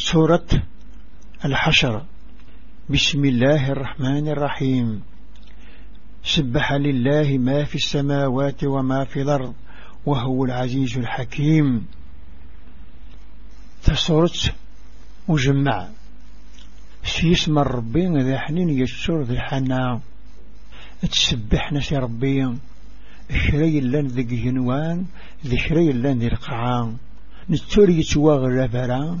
سورة الحشر. بسم الله الرحمن الرحيم. سبح لله ما في السماوات وما في الأرض وهو العزيز الحكيم. تسورة مجمع. سيسم الربي ذا حنين يسر ذي الحنا تسبحنا سي ربي. شري لن ذي جنوان ذي شري لن ذي القعان. نتوري يتواغر لفران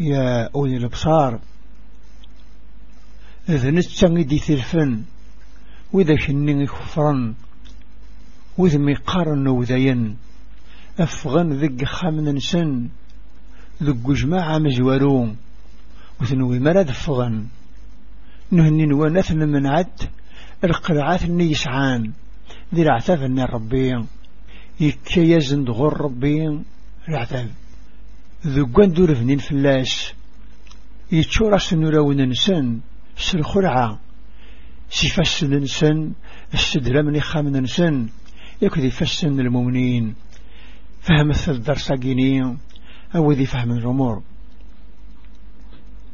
يا أولي الأبصار. إذا نتسنجدي ثلفن وإذا شنين خفرا وإذا مقارن وذين أفغن ذق خامن سن ذق جماعة مزورون وثنوي مرد أفغن نهنين ونثن من عد القرعات النيسعان ذي العتاف الربي يكي يزند غر ربي العتاف ذقان دور فنين يتشورا سنوراون نسن سلخرعة سيفسن نسن السدرم نخام نسن يكذي فسن المؤمنين فهمت الدرس قيني أو ذي فهم الأمور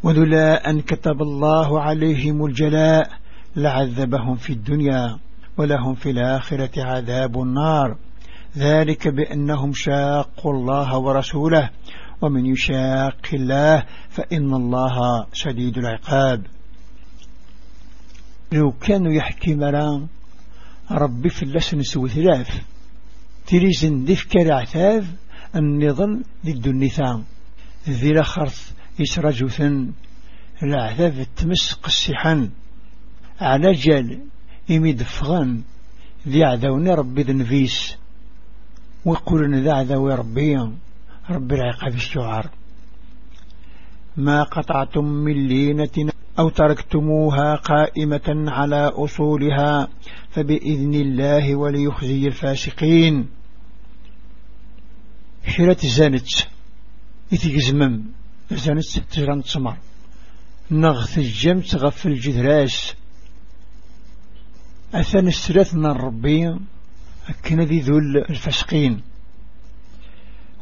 ولولا أن كتب الله عليهم الجلاء لعذبهم في الدنيا ولهم في الآخرة عذاب النار ذلك بأنهم شاقوا الله ورسوله ومن يشاق الله فإن الله شديد العقاب. لو كانوا يحكي مران ربي في اللسن سوى ثلاث. تريزن دفك العتاب النظام ضد النثام ذي لخرث يسرجثن العذاب التمس قسحا على جال يميد فغن ذي عذاوني ربي ذنفيس ويقولن ذا عذاوي ربي. رب العقاب الشعر ما قطعتم من لينة أو تركتموها قائمة على أصولها فبإذن الله وليخزي الفاسقين. شرات زانت. يتجزمم زانت تجران تسمر نغث الجمت غف الجذراس أثن السلاثنا الربي أكن ذي ذل الفسقين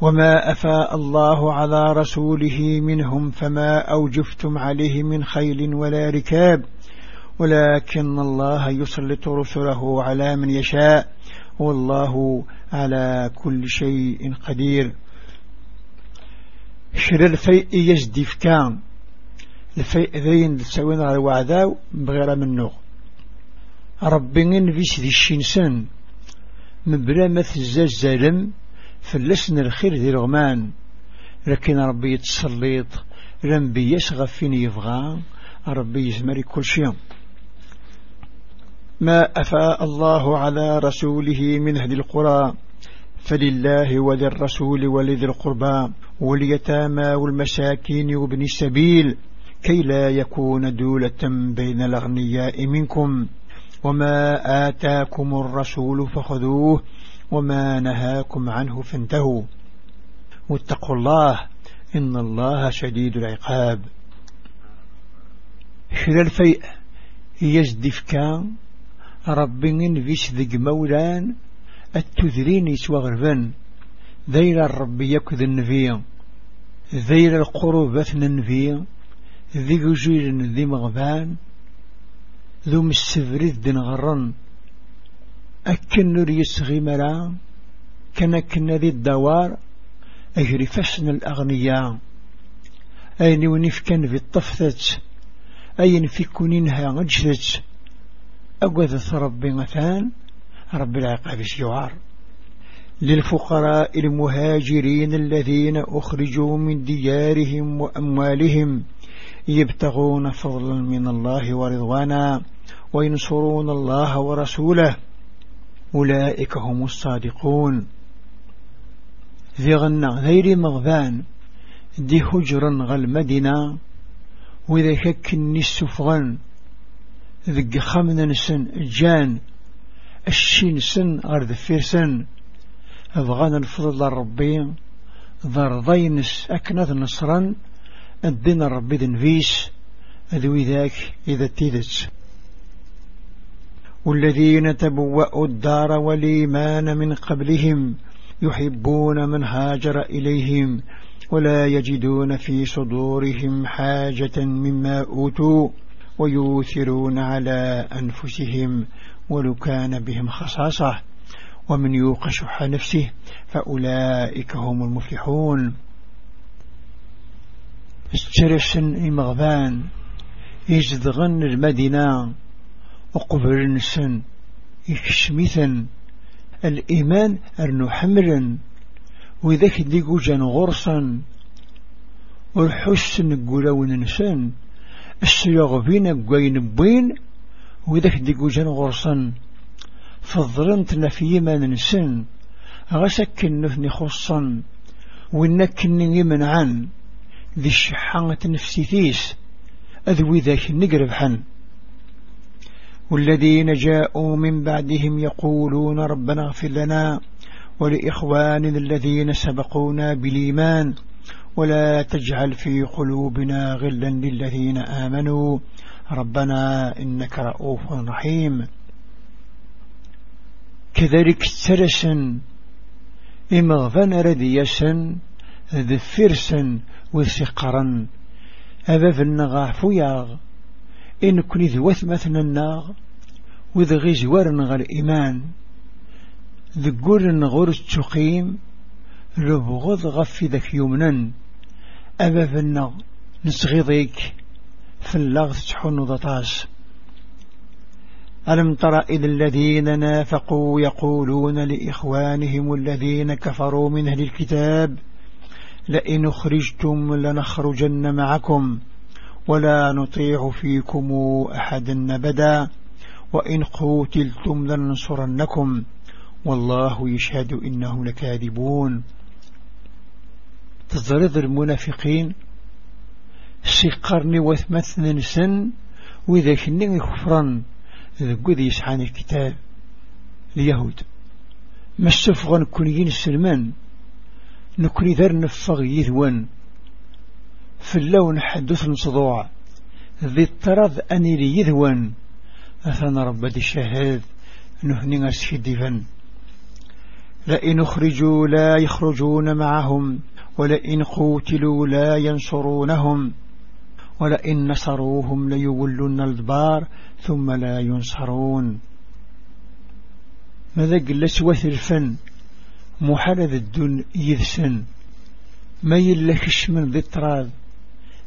وما أفاء الله على رسوله منهم فما أوجفتم عليه من خيل ولا ركاب ولكن الله يسلط رسله على من يشاء والله على كل شيء قدير. شر الفيء يجدي فكان الفيء ذين لتسوين على وعداو بغير منه ربي نفيس ذي الشنسان مبلا الزلم فلسنا الخير ذي رغمان لكن ربي يتسلط ربي يسغف فين يبغى ربي يزمري كل شيء. ما أفاء الله على رسوله من هذه القرى فلله وللرسول ولذي القربى واليتامى والمساكين وابن السبيل كي لا يكون دولة بين الأغنياء منكم. وما آتاكم الرسول فخذوه وما نهاكم عنه فانتهوا. واتقوا الله إن الله شديد العقاب. شر الفيء يجدف كان ربي فيش ذق مولان التذرين يتوغربن ذير الرب يكذ النبي ذير القربة النبي ذي جيل ذي مغبان. ذو مسفرد دن غرن أكن نور يسغي مرا كان كنا ذي الدوار أجري فسن الأغنياء أين ونف كان في الطفثة أين في كونينها أجثت أقوذ ربي مثان رب العقاب الشعار للفقراء المهاجرين الذين أخرجوا من ديارهم وأموالهم يبتغون فضلا من الله ورضوانا وينصرون الله ورسوله. أولئك هم الصادقون. ذي غنى غير مغفان دي هجرا غالمدنا وإذا ككني السفغن ذق خمنا نسن جان الشين سن غير ذفير سن أبغانا الفضل ربي ذر ضينس أكنذ نصرا الدين ربي ذنفيس أذوي ذاك إذا تيدت والذين تبوأوا الدار والإيمان من قبلهم يحبون من هاجر إليهم ولا يجدون في صدورهم حاجة مما أوتوا ويوثرون على أنفسهم ولو كان بهم خصاصة. ومن يوق شح نفسه فأولئك هم المفلحون. استرسن إمغبان يجدغن المدينة وقبر نسن يكشمثا الإيمان أرنو حمرا وذاك ديقو جان غرصا والحسن قولو ننسان السياغ بين قوين بين وذاك ديقو جان غرصا فضرنتنا في ما ننسان غسكن نثني خصا ونكن عن ذي الشحانة نفسي ثيس أذوي ذاك نقرب حن. والذين جاءوا من بعدهم يقولون ربنا اغفر لنا ولإخواننا الذين سبقونا بالإيمان ولا تجعل في قلوبنا غلا للذين آمنوا ربنا إنك رؤوف رحيم. كذلك سرسا إمغفن رديسا ذفرسا وثقرا أباب النغاح فياغ. إن كني ذوث مثلا الناغ وذ غيزوار نغر إيمان ذقور نغور التقيم ربغض غفي يمنا أباب النغ نسغيضيك في اللغث تحن ضطاس ألم تر إلى الذين نافقوا يقولون لإخوانهم الذين كفروا من أهل الكتاب لئن خرجتم لنخرجن معكم. ولا نطيع فيكم أحدا أبدا وإن قوتلتم لننصرنكم والله يشهد إنهم لكاذبون. تضرد المنافقين سيقرني وثمثن سن وإذا كنني كفرا ذقذ يسحان الكتاب اليهود ما السفغن كنين السلمان نكوني ذر نفغ يذون في اللون حدث صدوع ذي الطرد أني لي يذون أثنى ربد الشهاد نهني أسهدفا لئن أخرجوا لا يخرجون معهم ولئن قوتلوا لا ينصرونهم. ولئن نصروهم ليولون الدبار ثم لا ينصرون. ماذا قلت وثرفا؟ محرد الدن يذسن. ما يلكش من ذي الطراد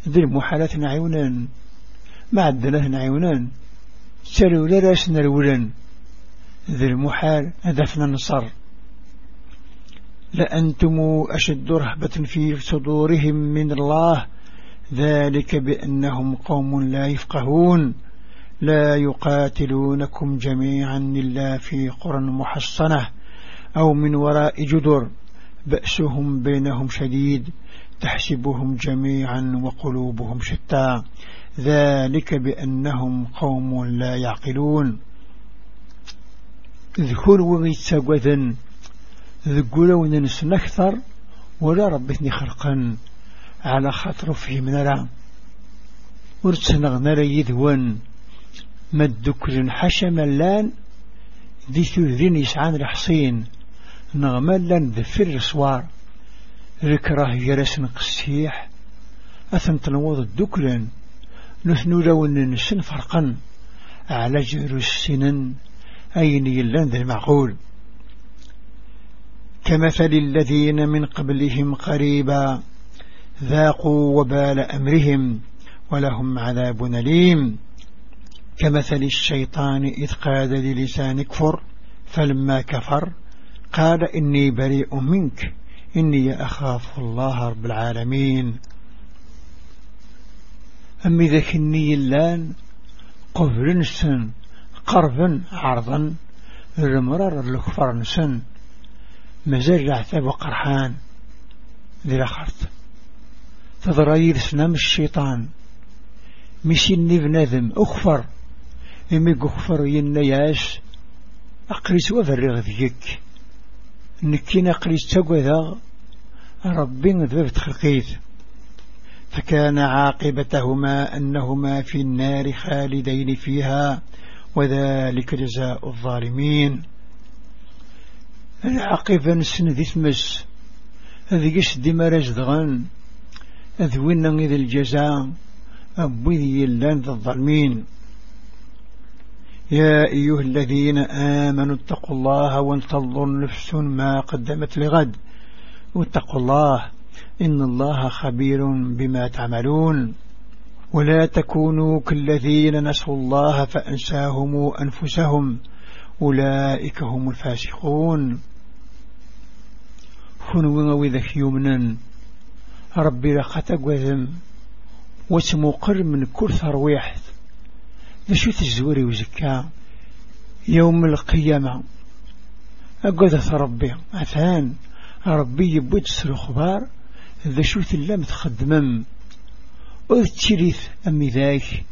ذي المحالات نعيونان ما عندنا نعيونان سلوا لراسنا الولن ذي المحال هدفنا نصر لأنتم أشد رهبة في صدورهم من الله ذلك بأنهم قوم لا يفقهون. لا يقاتلونكم جميعا إلا في قرى محصنة أو من وراء جدر بأسهم بينهم شديد. تحسبهم جميعا وقلوبهم شتى. ذلك بأنهم قوم لا يعقلون. ذكر وغيتساقوذا ذكر وننسن أكثر ولا ربثني خرقا على خاطر فيه من رام يذون مدكر حشم اللان ذي ثذين يسعان الحصين لأن ذفر الصوار ذكراه جرس قسيح. أثم تنوض الدكرن نثنو لو ننسن فرقا. على جر السنن. أين يلان ذا المعقول. كمثل الذين من قبلهم قريبا. ذاقوا وبال أمرهم. ولهم عذاب أليم. كمثل الشيطان إذ قاد للسان كفر فلما كفر قال إني بريء منك. إني أخاف الله رب العالمين. أمي ذاك الني اللان قبل نسن قربا عرضا المرار الكفر نسن. مزال عتاب وقرحان ذي الأخرت تضرأي سنام الشيطان. مشيني بنادم أخفر إمي أخفر ينياش أقريس وفرغ ذيك نكين أقريس تقوذا ربي ذبت خلقيت فكان عاقبتهما أنهما في النار خالدين فيها وذلك جزاء الظالمين. العاقبة نسن ذي ثمس هذي قشد مرج دغن أذونا إذا الجزاء أبوذي اللان ذا الظالمين. يا أيها الذين آمنوا اتقوا الله ولتنظر نفس ما قدمت لغد. واتقوا الله إن الله خبير بما تعملون. ولا تكونوا كالذين نسوا الله فأنساهم أنفسهم. أولئك هم الفاسقون. خنوا وذك يمنا ربي لقتك وذم وتمقر من كل ثرويح ذا تزوري وزكا يوم القيامة. أقدث ربي. أثان. ربي يبوت سر ذا شو تلام تخدمم وذ تشريث أمي ذاك.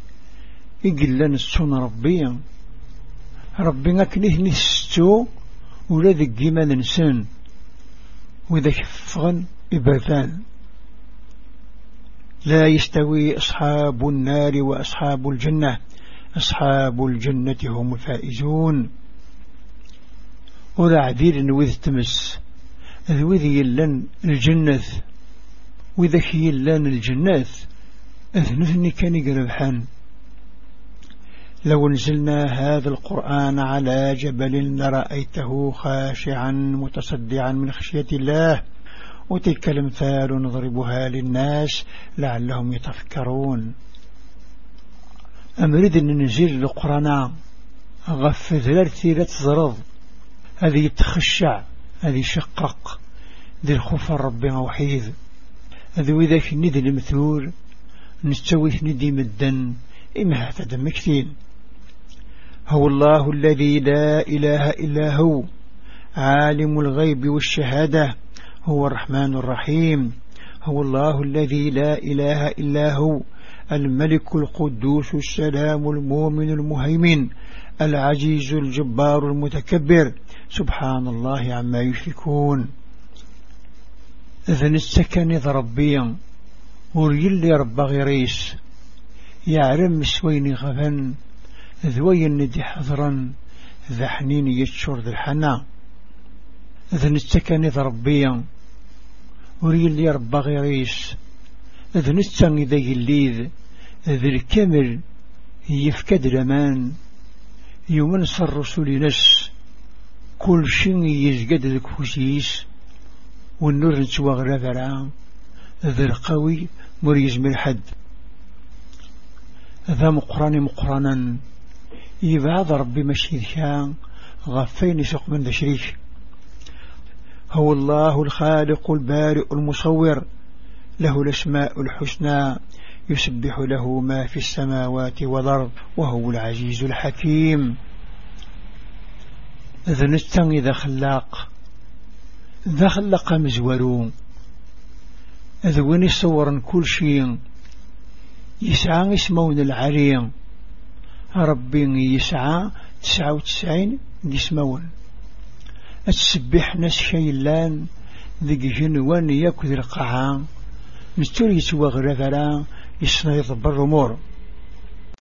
لنا السون ربي. ربي أكنه نستو ولا ذك ما ننسان وإذا كفغن إباثان لا يستوي أصحاب النار وأصحاب الجنة. أصحاب الجنة هم الفائزون ولا عدير وذ تمس. ذوذ يلن الجنة. وإذا يلان الجنات أذنثني كان يقربحان لو نزلنا هذا القرآن على جبل لرأيته خاشعا متصدعا من خشية الله. وتلك الأمثال نضربها للناس لعلهم يتفكرون. أمرد أن ننزل القرآن غف ذلالتي لا تزرض؟ هذه يتخشع هذه يشقق ذي الخوف ربي وحيد. ذو ذاك ندي المثول نستوي ندي مدن إما هذا مكتين هو الله الذي لا إله إلا هو عالم الغيب والشهادة هو الرحمن الرحيم. هو الله الذي لا إله إلا هو الملك القدوس السلام المؤمن المهيمن العزيز الجبار المتكبر. سبحان الله عما يشركون. إذن السكن ربيا وريل لي رب غيريس. يعلم سوين غفن ذوين ندي حضرا ذا حنين يتشور ذا الحنا. إذن السكن ربيا وريل لي رب غيريس. إذن السن ذا يليذ ذا الكامل يفكد الأمان يومنص الرسول نس كل شيء يزقد الكوسيس والنور نتواغ فرعا ذا القوي مريز من الحد. ذا مقران مقرانا يبعض ربي مشي ذكا غفين يسق من ذا شريك هو الله الخالق البارئ المصور له الأسماء الحسنى يسبح له ما في السماوات والأرض وهو العزيز الحكيم. ذا نستن إذا خلاق. ذا خلق مزورون ذا وين يصورن كل شيء. يسعى اسمون العريم ربي يسعى تسعة وتسعين يسمون السبح ناس شيلان. ذي جنوان ياكل القاعة مستوري يسوى غرفرا εις συναγερθόν παρ' ομόρο.